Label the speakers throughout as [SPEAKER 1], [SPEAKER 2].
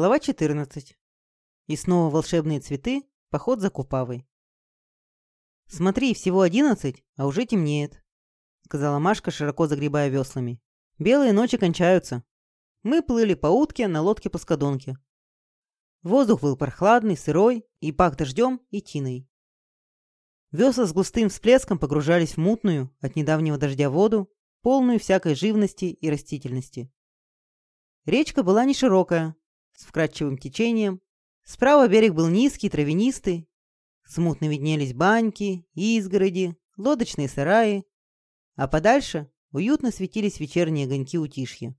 [SPEAKER 1] Глава 14. И снова волшебные цветы, поход за Купавой. «Смотри, всего одиннадцать, а уже темнеет», — сказала Машка, широко загребая веслами. «Белые ночи кончаются. Мы плыли по утке на лодке-плоскодонке. Воздух был прохладный, сырой и пах дождем и тиной. Весла с густым всплеском погружались в мутную, от недавнего дождя воду, полную всякой живности и растительности. Речка была не широкая, с вкрадчивым течением. Справа берег был низкий, травянистый. Смутно виднелись баньки, изгороди, лодочные сараи. А подальше уютно светились вечерние огоньки утишья.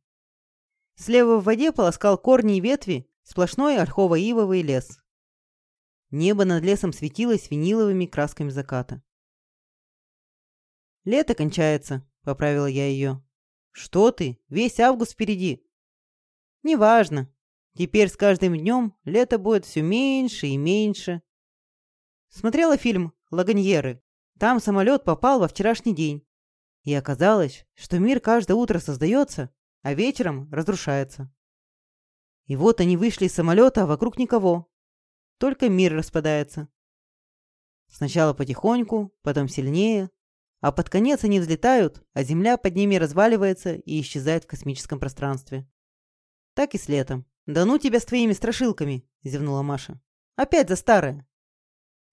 [SPEAKER 1] Слева в воде полоскал корни и ветви сплошной ольхово-ивовый лес. Небо над лесом светилось виниловыми красками заката. «Лето кончается», — поправила я ее. «Что ты? Весь август впереди». «Неважно. Теперь с каждым днем лето будет все меньше и меньше». Смотрела фильм «Лаганьеры». Там самолет попал во вчерашний день. И оказалось, что мир каждое утро создается, а вечером разрушается. И вот они вышли из самолета, а вокруг никого. Только мир распадается. Сначала потихоньку, потом сильнее, а под конец они взлетают, а Земля под ними разваливается и исчезает в космическом пространстве. Так и с летом. «Да ну тебя с твоими страшилками!» – зевнула Маша. «Опять за старое!»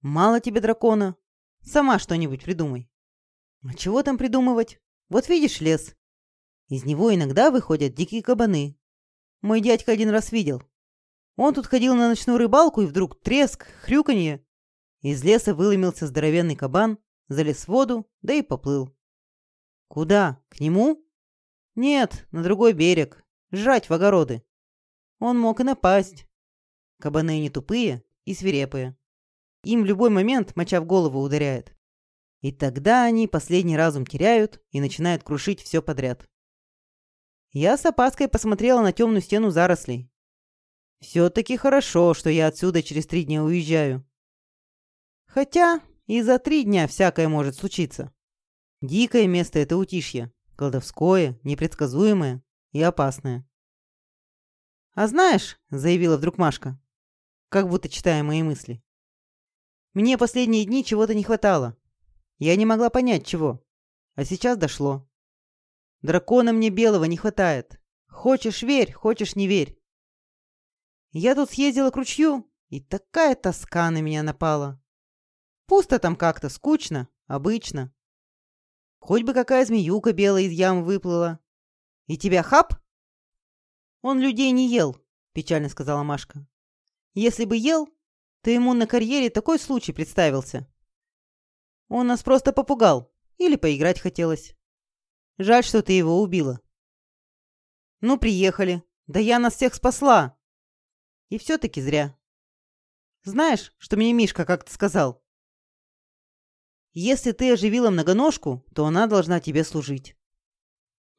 [SPEAKER 1] «Мало тебе дракона. Сама что-нибудь придумай». «А чего там придумывать? Вот видишь лес. Из него иногда выходят дикие кабаны. Мой дядька один раз видел. Он тут ходил на ночную рыбалку, и вдруг треск, хрюканье. Из леса выломился здоровенный кабан, залез в воду, да и поплыл. Куда? К нему? Нет, на другой берег. Жрать в огороды. Он мог и напасть. Кабаны не тупые и свирепые. Им в любой момент моча в голову ударяет. И тогда они последний разум теряют и начинают крушить все подряд. Я с опаской посмотрела на темную стену зарослей. Все-таки хорошо, что я отсюда через три дня уезжаю. Хотя и за три дня всякое может случиться. Дикое место это утишье, колдовское, непредсказуемое и опасное. «А знаешь», — заявила вдруг Машка, как будто читая мои мысли, «мне последние дни чего-то не хватало. Я не могла понять, чего. А сейчас дошло. Дракона мне белого не хватает. Хочешь — верь, хочешь — не верь. Я тут съездила к ручью, и такая тоска на меня напала. Пусто там как-то, скучно, обычно. Хоть бы какая змеюка белая из ямы выплыла. И тебя хап? Он людей не ел, печально сказала Машка. Если бы ел, то ему на карьере такой случай представился. Он нас просто попугал или поиграть хотелось. Жаль, что ты его убила. Ну, приехали. Да я нас всех спасла. И все-таки зря. Знаешь, что мне Мишка как-то сказал? Если ты оживила многоножку, то она должна тебе служить.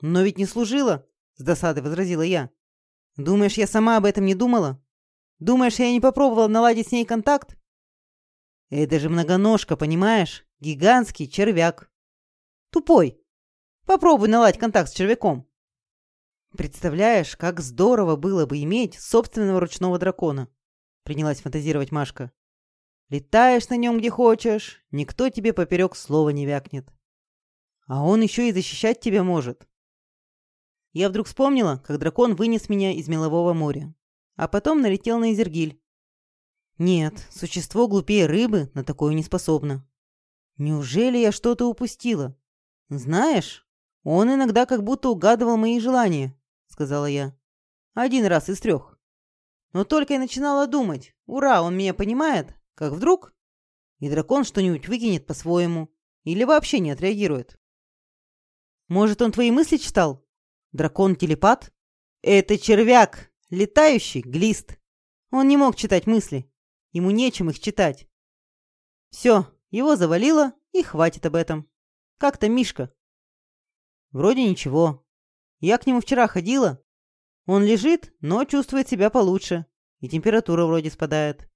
[SPEAKER 1] Но ведь не служила, с досадой возразила я. Думаешь, я сама об этом не думала? Думаешь, я не попробовала наладить с ней контакт? Это же многоножка, понимаешь? Гигантский червяк. Тупой. Попробуй наладить контакт с червяком. Представляешь, как здорово было бы иметь собственного ручного дракона, принялась фантазировать Машка. Летаешь на нем где хочешь, никто тебе поперек слова не вякнет. А он еще и защищать тебя может. Я вдруг вспомнила, как дракон вынес меня из мелового моря, а потом налетел на Изергиль. Нет, существо глупее рыбы на такое не способно. Неужели я что-то упустила? Знаешь, «Он иногда как будто угадывал мои желания», — сказала я. «Один раз из трех. Но только я начинала думать, ура, он меня понимает, как вдруг... И дракон что-нибудь выкинет по-своему. Или вообще не отреагирует. Может, он твои мысли читал? Дракон-телепат? Это червяк, летающий глист. Он не мог читать мысли. Ему нечем их читать. Все, его завалило, и хватит об этом. Как-то Мишка. Вроде ничего. Я к нему вчера ходила. Он лежит, но чувствует себя получше. И температура вроде спадает.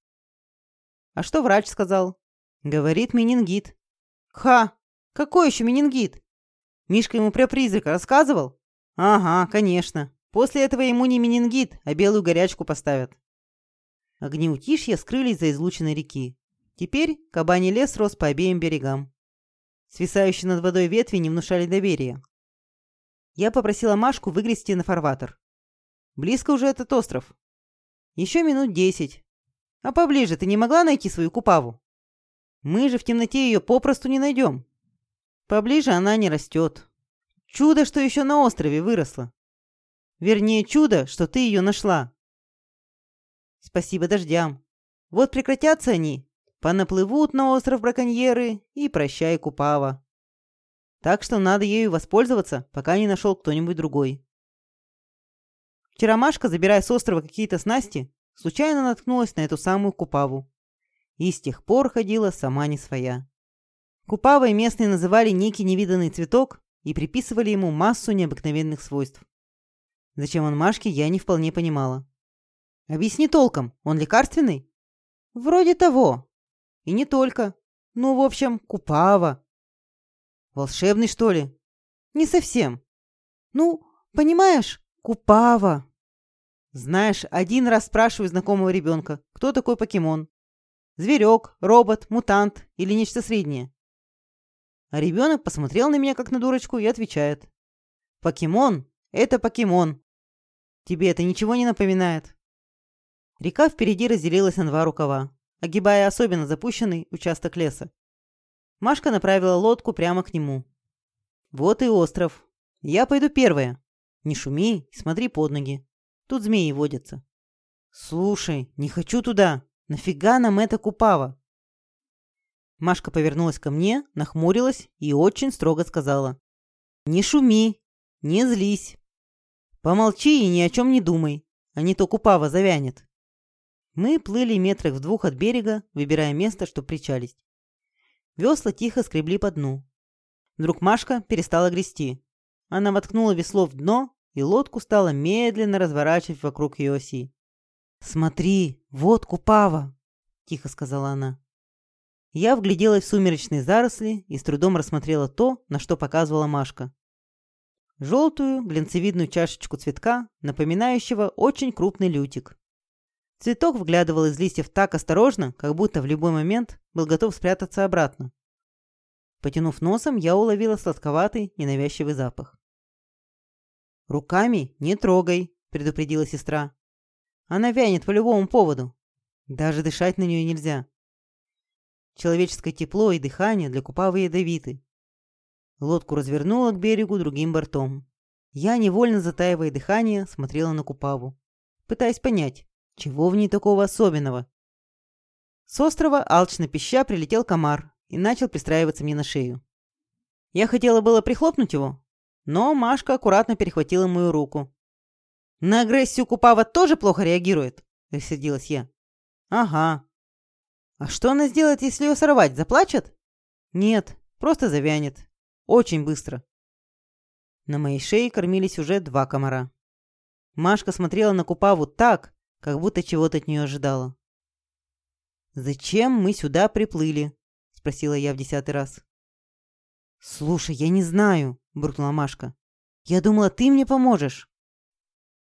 [SPEAKER 1] А что врач сказал? Говорит менингит. Ха! Какой еще менингит? Мишка ему про призрака рассказывал? Ага, конечно. После этого ему не менингит, а белую горячку поставят. Огни утишья скрылись за излученной реки. Теперь кабаний лес рос по обеим берегам. Свисающие над водой ветви не внушали доверия. Я попросила Машку выгрести на фарватер. Близко уже этот остров. Еще минут десять. А поближе ты не могла найти свою купаву? Мы же в темноте ее попросту не найдем. Поближе она не растет. Чудо, что еще на острове выросла. Вернее, чудо, что ты ее нашла. Спасибо дождям. Вот прекратятся они, понаплывут на остров браконьеры и прощай, Купава. Так что надо ею воспользоваться, пока не нашел кто-нибудь другой. Вчера Машка, забирая с острова какие-то снасти, случайно наткнулась на эту самую Купаву. И с тех пор ходила сама не своя. Купавой местные называли некий невиданный цветок и приписывали ему массу необыкновенных свойств. Зачем он Машке, я не вполне понимала. «Объясни толком, он лекарственный?» «Вроде того. И не только. Ну, в общем, Купава». «Волшебный, что ли?» «Не совсем. Ну, понимаешь, Купава». Знаешь, один раз спрашиваю знакомого ребенка, кто такой покемон. Зверек, робот, мутант или нечто среднее. А ребенок посмотрел на меня как на дурочку и отвечает. «Покемон — это покемон. Тебе это ничего не напоминает?» Река впереди разделилась на два рукава, огибая особенно запущенный участок леса. Машка направила лодку прямо к нему. «Вот и остров. Я пойду первая. Не шуми смотри под ноги. Тут змеи водятся». «Слушай, не хочу туда. Нафига нам эта купава?» Машка повернулась ко мне, нахмурилась и очень строго сказала. «Не шуми, не злись. Помолчи и ни о чем не думай, а не то купава завянет». Мы плыли метрах в двух от берега, выбирая место, чтобы причалить. Весла тихо скребли по дну. Вдруг Машка перестала грести. Она воткнула весло в дно, и лодку стала медленно разворачивать вокруг ее оси. «Смотри, вот Купава!» – тихо сказала она. Я вгляделась в сумеречные заросли и с трудом рассмотрела то, на что показывала Машка. Желтую глинцевидную чашечку цветка, напоминающего очень крупный лютик. Цветок вглядывал из листьев так осторожно, как будто в любой момент был готов спрятаться обратно. Потянув носом, я уловила сладковатый, ненавязчивый запах. «Руками не трогай», — предупредила сестра. «Она вянет по любому поводу. Даже дышать на нее нельзя. Человеческое тепло и дыхание для Купавы ядовиты. Лодку развернула к берегу другим бортом. Я, невольно затаивая дыхание, смотрела на Купаву, пытаясь понять, чего в ней такого особенного. С острова, алчно пища, прилетел комар и начал пристраиваться мне на шею. Я хотела было прихлопнуть его, но Машка аккуратно перехватила мою руку. «На агрессию Купава тоже плохо реагирует?» – рассердилась я. «Ага», а что она сделает, если ее сорвать? Заплачет? Нет, просто завянет. Очень быстро. На моей шее кормились уже два комара. Машка смотрела на Купаву так, как будто чего-то от нее ожидала. «Зачем мы сюда приплыли?» – спросила я в десятый раз. «Слушай, я не знаю», – буркнула Машка. «Я думала, ты мне поможешь».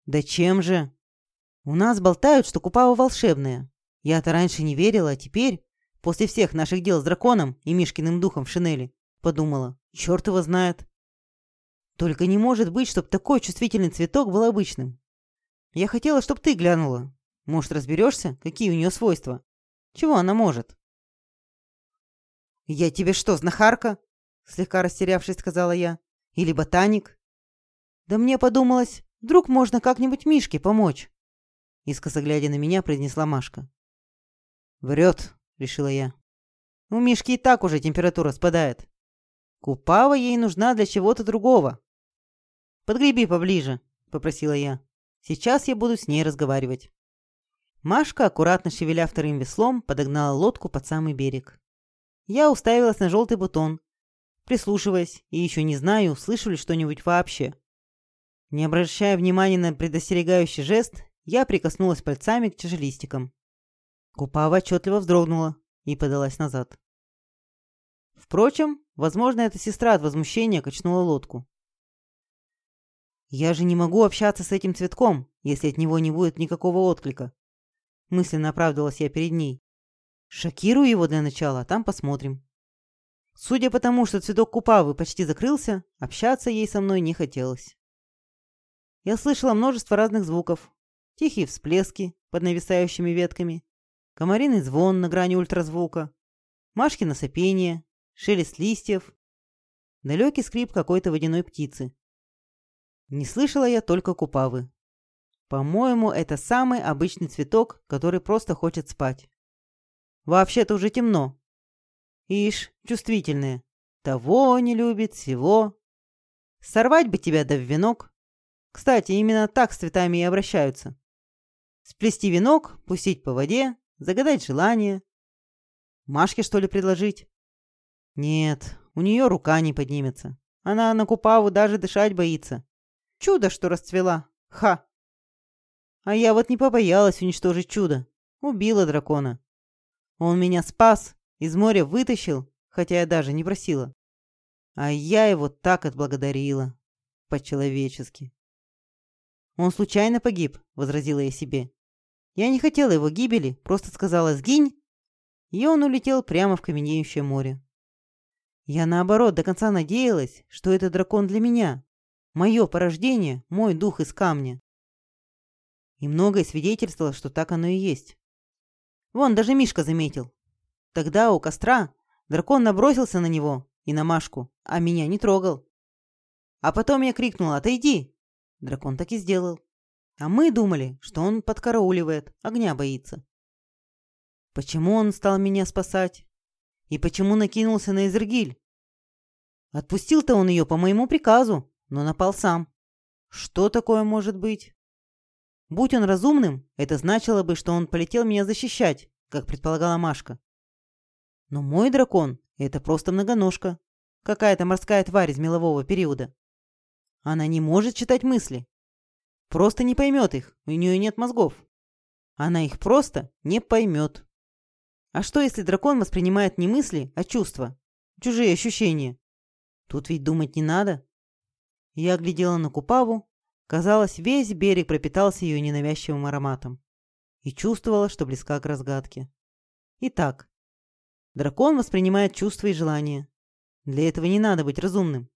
[SPEAKER 1] «Да чем же?» «У нас болтают, что Купава волшебная. Я-то раньше не верила, а теперь, после всех наших дел с драконом и Мишкиным духом в шинели, подумала, черт его знает. Только не может быть, чтобы такой чувствительный цветок был обычным. Я хотела, чтобы ты глянула. Может, разберешься, какие у нее свойства? Чего она может? «Я тебе что, знахарка?» Слегка растерявшись, сказала я. «Или ботаник?» «Да мне подумалось, вдруг можно как-нибудь Мишке помочь?» Искоса глядя на меня, произнесла Машка. «Врет», — решила я. «У Мишки и так уже температура спадает. Купава ей нужна для чего-то другого». «Подгреби поближе», — попросила я. «Сейчас я буду с ней разговаривать». Машка, аккуратно шевеля вторым веслом, подогнала лодку под самый берег. Я уставилась на желтый бутон, прислушиваясь, и еще не знаю, услышу ли что-нибудь вообще. Не обращая внимания на предостерегающий жест, я прикоснулась пальцами к тяжелистикам. Купава отчетливо вздрогнула и подалась назад. Впрочем, возможно, эта сестра от возмущения качнула лодку. «Я же не могу общаться с этим цветком, если от него не будет никакого отклика. мысленно оправдывалась я перед ней. Шокирую его для начала, а там посмотрим. Судя по тому, что цветок купавы почти закрылся, общаться ей со мной не хотелось. Я слышала множество разных звуков. Тихие всплески под нависающими ветками, комариный звон на грани ультразвука, Машкино сопение, шелест листьев, далекий скрип какой-то водяной птицы. Не слышала я только купавы. По-моему, это самый обычный цветок, который просто хочет спать. Вообще-то уже темно. Ишь, чувствительные. Того не любит, всего. Сорвать бы тебя да в венок. Кстати, именно так с цветами и обращаются. Сплести венок, пустить по воде, загадать желание. Машке, что ли, предложить? Нет, у нее рука не поднимется. Она на Купаву даже дышать боится. Чудо, что расцвела. Ха! А я вот не побоялась уничтожить чудо. Убила дракона. Он меня спас, из моря вытащил, хотя я даже не просила. А я его так отблагодарила. По-человечески. «Он случайно погиб», — возразила я себе. Я не хотела его гибели, просто сказала «сгинь», и он улетел прямо в каменеющее море. Я, наоборот, до конца надеялась, что это дракон для меня. Мое порождение, мой дух из камня. И многое свидетельствовало, что так оно и есть. Вон, даже Мишка заметил. Тогда у костра дракон набросился на него и на Машку, а меня не трогал. А потом я крикнула «Отойди!» Дракон так и сделал. А мы думали, что он подкарауливает, огня боится. Почему он стал меня спасать? И почему накинулся на Изергиль? Отпустил-то он ее по моему приказу, но напал сам. Что такое может быть? Будь он разумным, это значило бы, что он полетел меня защищать, как предполагала Машка. Но мой дракон — это просто многоножка. Какая-то морская тварь из мелового периода. Она не может читать мысли. Просто не поймет их, у нее нет мозгов. Она их просто не поймет. А что, если дракон воспринимает не мысли, а чувства? Чужие ощущения? Тут ведь думать не надо. Я глядела на Купаву, Казалось, весь берег пропитался ее ненавязчивым ароматом. И чувствовала, что близка к разгадке. Итак, дракон воспринимает чувства и желания. Для этого не надо быть разумным.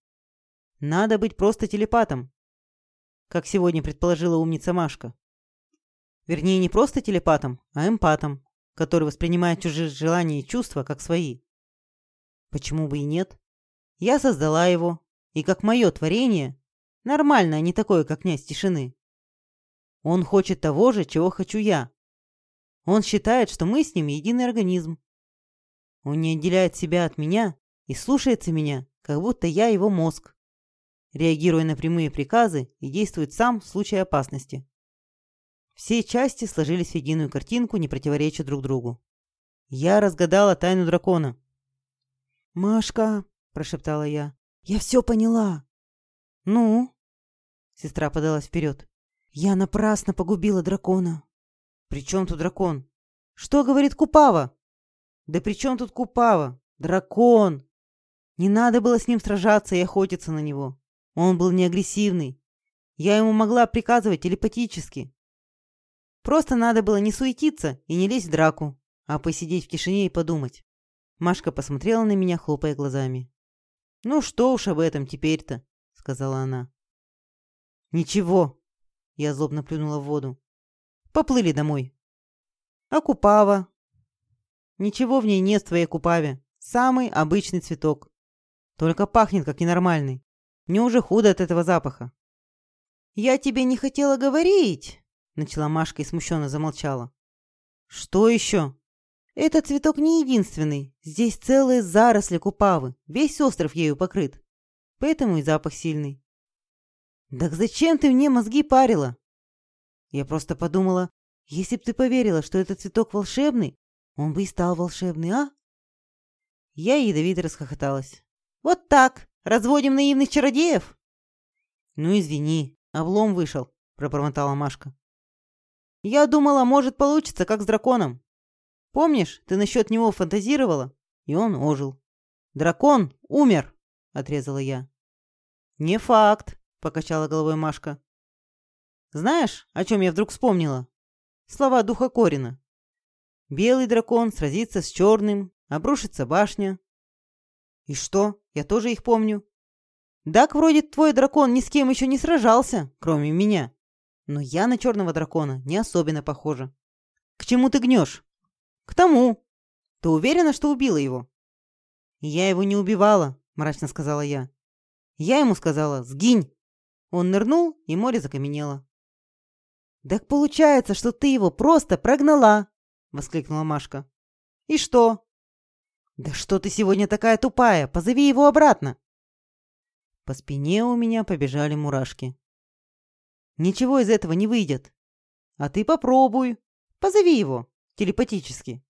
[SPEAKER 1] Надо быть просто телепатом. Как сегодня предположила умница Машка. Вернее, не просто телепатом, а эмпатом, который воспринимает чужие желания и чувства как свои. Почему бы и нет? Я создала его, и как мое творение Нормально, а не такое, как князь тишины. Он хочет того же, чего хочу я. Он считает, что мы с ним единый организм. Он не отделяет себя от меня и слушается меня, как будто я его мозг, реагируя на прямые приказы и действует сам в случае опасности. Все части сложились в единую картинку, не противореча друг другу. Я разгадала тайну дракона. «Машка», – прошептала я, – «я все поняла». «Ну?» Сестра подалась вперед. «Я напрасно погубила дракона». «При чем тут дракон?» «Что говорит Купава?» «Да при чем тут Купава? Дракон!» Не надо было с ним сражаться и охотиться на него. Он был не агрессивный. Я ему могла приказывать телепатически. Просто надо было не суетиться и не лезть в драку, а посидеть в тишине и подумать. Машка посмотрела на меня, хлопая глазами. «Ну что уж об этом теперь-то», — сказала она. «Ничего!» — я злобно плюнула в воду. «Поплыли домой!» «А купава?» «Ничего в ней нет в твоей купаве. Самый обычный цветок. Только пахнет, как ненормальный. Мне уже худо от этого запаха». «Я тебе не хотела говорить!» — начала Машка и смущенно замолчала. «Что еще?» «Этот цветок не единственный. Здесь целые заросли купавы. Весь остров ею покрыт. Поэтому и запах сильный. «Так зачем ты мне мозги парила?» Я просто подумала, если б ты поверила, что этот цветок волшебный, он бы и стал волшебный, а? Я ядовито расхохоталась. «Вот так! Разводим наивных чародеев?» «Ну, извини, облом вышел», — пробормотала Машка. «Я думала, может, получится, как с драконом. Помнишь, ты насчет него фантазировала, и он ожил. Дракон умер!» — отрезала я. «Не факт», — покачала головой Машка. «Знаешь, о чем я вдруг вспомнила? Слова духа Корина. Белый дракон сразится с черным, обрушится башня. И что? Я тоже их помню. Так вроде твой дракон ни с кем еще не сражался, кроме меня. Но я на черного дракона не особенно похожа. К чему ты гнешь? К тому. Ты уверена, что убила его? Я его не убивала, мрачно сказала я. Я ему сказала «сгинь». Он нырнул, и море закаменело. «Так получается, что ты его просто прогнала!» — воскликнула Машка. «И что?» «Да что ты сегодня такая тупая? Позови его обратно!» По спине у меня побежали мурашки. Ничего из этого не выйдет. А ты попробуй. Позови его. Телепатически.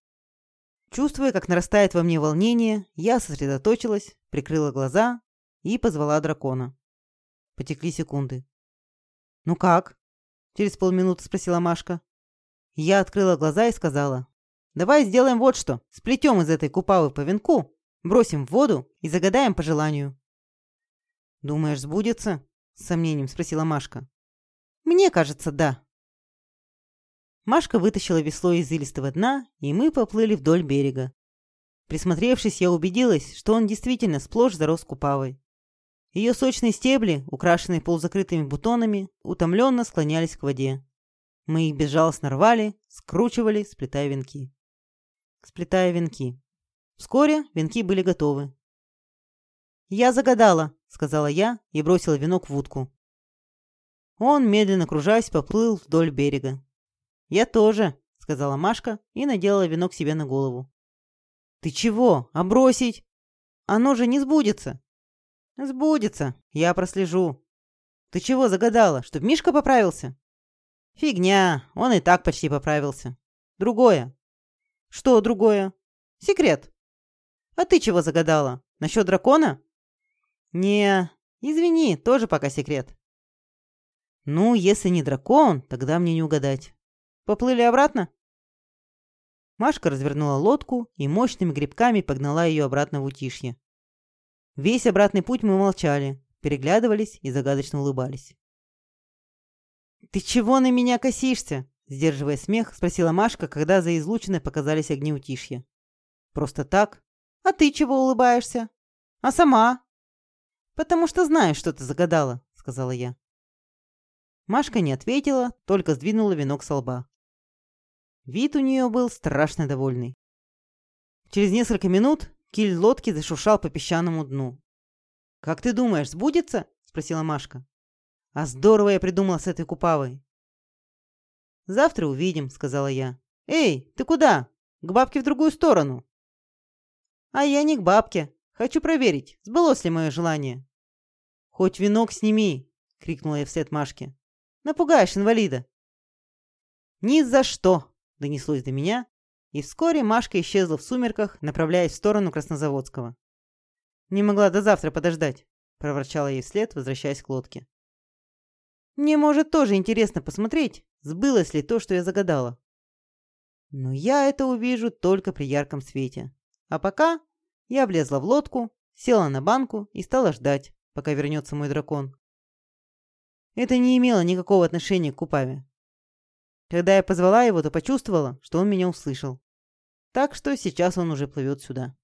[SPEAKER 1] Чувствуя, как нарастает во мне волнение, я сосредоточилась, прикрыла глаза и позвала дракона. Потекли секунды. «Ну как?» — через полминуты спросила Машка. Я открыла глаза и сказала. «Давай сделаем вот что. Сплетем из этой купавы по венку, бросим в воду и загадаем по желанию». «Думаешь, сбудется?» — с сомнением спросила Машка. Мне кажется, да. Машка вытащила весло из илистого дна, и мы поплыли вдоль берега. Присмотревшись, я убедилась, что он действительно сплошь зарос купавой. Ее сочные стебли, украшенные полузакрытыми бутонами, утомленно склонялись к воде. Мы их безжалостно рвали, скручивали, сплетая венки. Сплетая венки. Вскоре венки были готовы. «Я загадала», — сказала я и бросила венок в утку. Он, медленно кружась, поплыл вдоль берега. «Я тоже», — сказала Машка и надела венок себе на голову. «Ты чего? А бросить? Оно же не сбудется». «Сбудется. Я прослежу». «Ты чего загадала? Чтоб Мишка поправился?» «Фигня. Он и так почти поправился. Другое». «Что другое?» «Секрет». «А ты чего загадала? Насчет дракона?» «Не, извини, тоже пока секрет». Ну, если не дракон, тогда мне не угадать. Поплыли обратно? Машка развернула лодку и мощными грибками погнала ее обратно в утишье. Весь обратный путь мы молчали, переглядывались и загадочно улыбались. «Ты чего на меня косишься?» Сдерживая смех, спросила Машка, когда за излучиной показались огни утишья. «Просто так? А ты чего улыбаешься? А сама?» «Потому что знаешь, что ты загадала», — сказала я. Машка не ответила, только сдвинула венок со лба. Вид у нее был страшно довольный. Через несколько минут киль лодки зашуршал по песчаному дну. «Как ты думаешь, сбудется?» — спросила Машка. «А здорово я придумала с этой купавой». «Завтра увидим», — сказала я. «Эй, ты куда? К бабке в другую сторону». «А я не к бабке. Хочу проверить, сбылось ли мое желание». «Хоть венок сними!» — крикнула я вслед Машке. Напугаешь инвалида!» «Ни за что!» — донеслось до меня, и вскоре Машка исчезла в сумерках, направляясь в сторону Краснозаводского. «Не могла до завтра подождать», — проворчала ей вслед, возвращаясь к лодке. «Мне, может, тоже интересно посмотреть, сбылось ли то, что я загадала. Но я это увижу только при ярком свете. А пока я влезла в лодку, села на банку и стала ждать, пока вернется мой дракон. Это не имело никакого отношения к Купаве. Когда я позвала его, то почувствовала, что он меня услышал. Так что сейчас он уже плывет сюда.